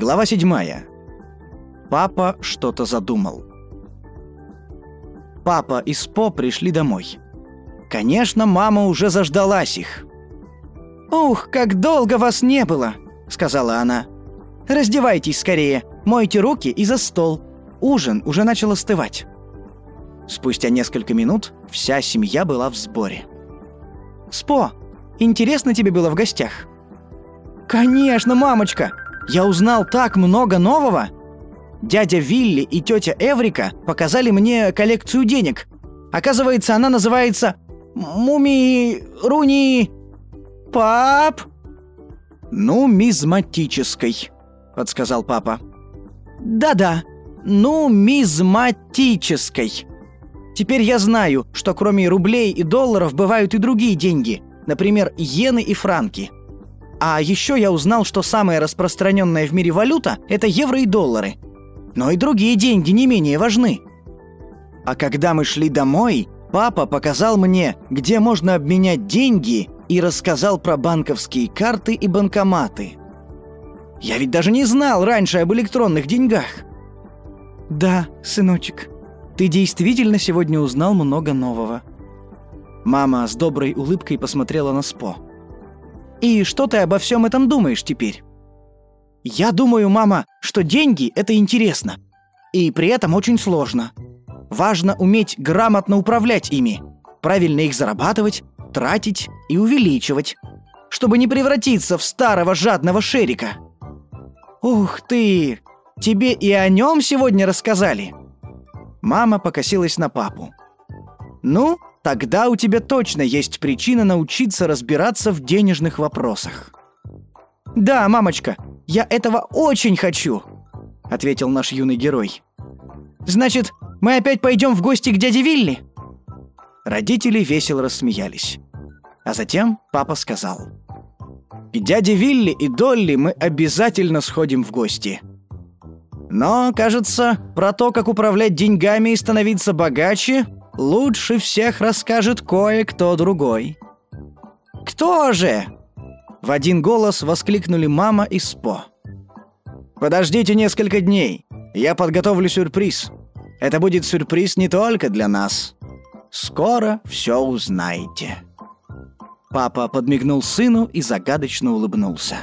Глава 7. Папа что-то задумал. Папа и Спо пришли домой. Конечно, мама уже заждалась их. «Ух, как долго вас не было!» — сказала она. «Раздевайтесь скорее, мойте руки и за стол. Ужин уже начал остывать». Спустя несколько минут вся семья была в сборе. «Спо, интересно тебе было в гостях?» «Конечно, мамочка! Я узнал так много нового!» Дядя Вилли и тетя Эврика показали мне коллекцию денег. Оказывается, она называется «Муми... Руни... Пап...» «Нумизматической», — подсказал папа. «Да-да, нумизматической. Теперь я знаю, что кроме рублей и долларов бывают и другие деньги, например, иены и франки. А еще я узнал, что самая распространенная в мире валюта – это евро и доллары. Но и другие деньги не менее важны. А когда мы шли домой, папа показал мне, где можно обменять деньги и рассказал про банковские карты и банкоматы. Я ведь даже не знал раньше об электронных деньгах. Да, сыночек, ты действительно сегодня узнал много нового. Мама с доброй улыбкой посмотрела на Спо. И что ты обо всем этом думаешь теперь? Я думаю, мама, что деньги – это интересно. И при этом очень сложно. Важно уметь грамотно управлять ими, правильно их зарабатывать, тратить и увеличивать, чтобы не превратиться в старого жадного шерика. Ух ты! Тебе и о нем сегодня рассказали? Мама покосилась на папу. Ну, Тогда у тебя точно есть причина научиться разбираться в денежных вопросах. Да, мамочка, я этого очень хочу, ответил наш юный герой. Значит, мы опять пойдем в гости к дяде Вилли? Родители весело рассмеялись. А затем папа сказал: "К дяде Вилли и Долли мы обязательно сходим в гости. Но, кажется, про то, как управлять деньгами и становиться богаче, лучше всех расскажет кое-кто другой. «Кто же?» В один голос воскликнули мама и Спо. «Подождите несколько дней. Я подготовлю сюрприз. Это будет сюрприз не только для нас. Скоро все узнаете». Папа подмигнул сыну и загадочно улыбнулся.